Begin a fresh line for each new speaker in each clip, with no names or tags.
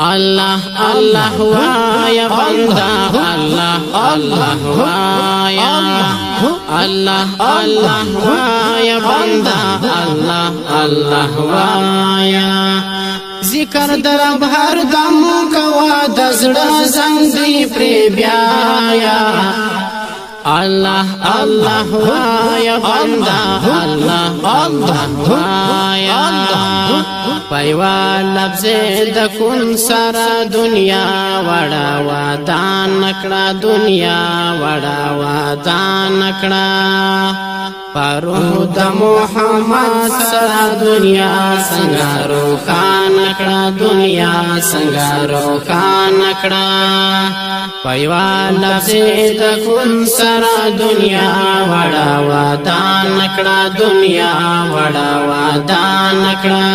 الله الله وایا بندا الله الله وایا الله الله وایا بندا الله الله وایا ذکر درب هر دم کوا د زړه زنګ دی پر بیا الله الله يا بندا الله الله يا پایوا لفظ د کون سارا دنیا وڑا وطن کړه دنیا وڑا وطن کړه پروح د محمد سره دنیا څنګه روخان کړه دنیا څنګه روخان کړه پایوا لفظ د کون سره دنیا وړا ودان کړه دنیا وړا ودان کړه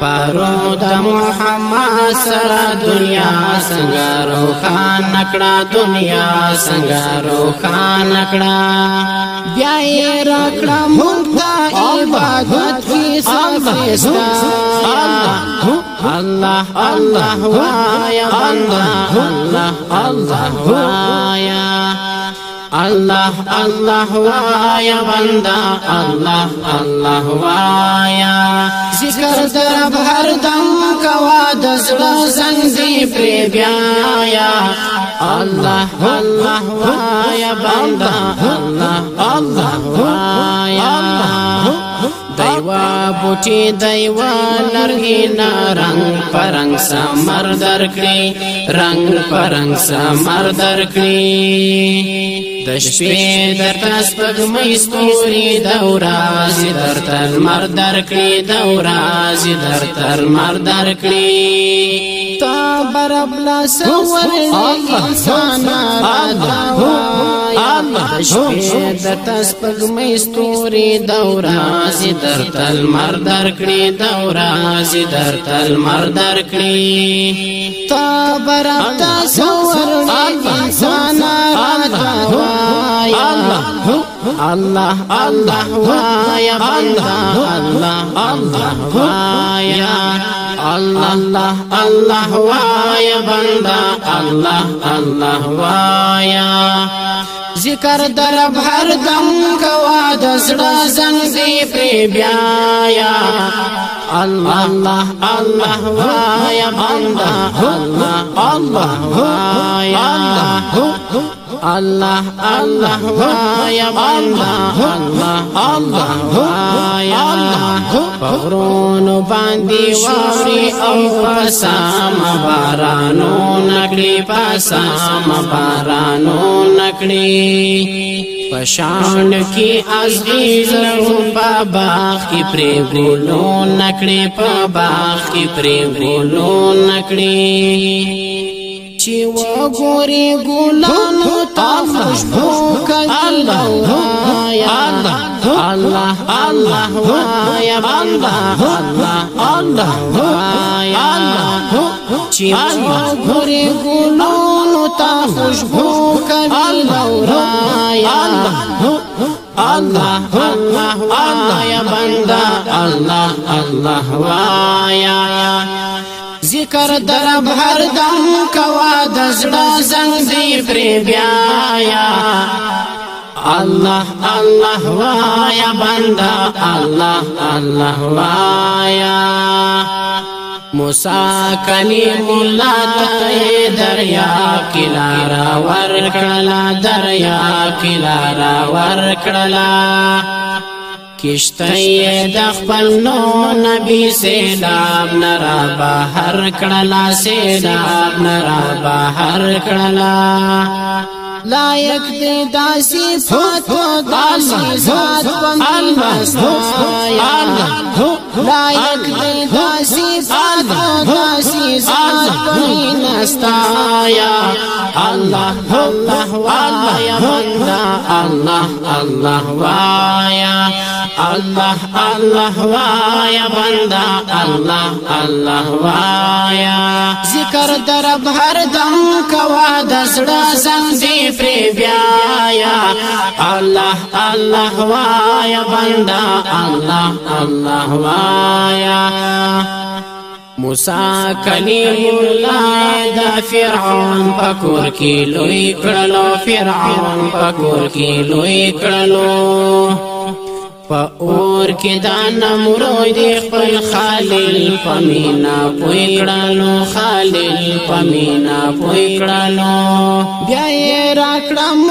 پرو د محمد سره دنیا څنګه روخان نکړه دنیا څنګه روخان نکړه بیا یې راکړه مونږ ته عبادت کی سفیستا الله الله وایا الله الله الله الله الله وایا بندا الله الله وایا ذکر در هر دم کوا د زړه زندې پر بیا یا الله الله وایا بندا الله الله وایا دیوا بوټي دیوا لرغي نارنګ پرنګ سمر درکړي رنگ پرنګ سمر درکړي د شپې درته سپګمې ستوري دورا زی درته مر درکړي دورا زی درته مر درکړي تا بربلا سور انسان د شپې د تاس ستوري دورا زی در تل مر در کړي دورا زی در تل مر در کړي تا بر تاس انسان الله الله الله وایا بندا الله الله وایا الله الله وایا بندا الله الله وایا ذکر در بھر دم کوا دسڑا زړه زنګي پری بیا یا اللہ الله الله وایا بندا اللہ الله وایا الله الله الله يا الله الله الله يا پرونو باندې واري او پسام بارانو نکړي پسام بارانو نکړي پشان کی عزیز رو پا باغ کی پری گولو نکڑی پا باغ کی پری گولو نکڑی چې وګوري ګلانو تا خوشبو الله وایا الله الله وایا الله الله وایا الله الله الله تا خوشبو الله وایا الله الله وایا الله الله الله وایا ذکر درب هر دم کوا دزړه زنګ دی پر بیا یا الله الله وایا بندا الله الله وایا موسا کلیم الله ته دریا کلارا ور کړلا دریا کلارا ور کړلا کشتای د خپل نو نبی سلام نرا بهر کړلا سلام نرا بهر کړلا لایق دی داسی فاتو داسی ذات پندل مستایا لایق دی داسی ذات او داسی ذات نستا یا الله الله وایا بندا الله الله وایا الله الله وایا بندا الله الله وایا ذکر درب هر دم کوا دسړه زندې پری بیا الله الله وایا بندا الله الله وایا موسا کلیم الله دا فرعون پکور کی لوی فرعون پکور کی لوی کړلو په اور کې دا نمرود خپل خالل پمینا پوی کړلو خالل پمینا پوی کړلو بیا یې راکړم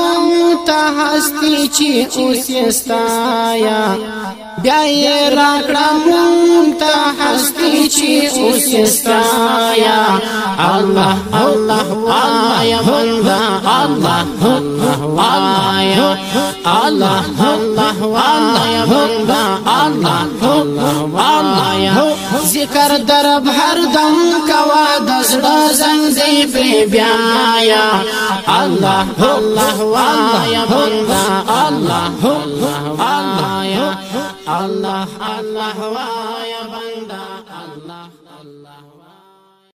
ته هستی چې اوس بیا یې را کړم ته هستی چې اوس استایا الله الله الله الله الله الله الله الله الله ذکر درب هر دم کوا د زړه زنګ دی پری بیا یا الله الله الله الله الله الله الله الله بندا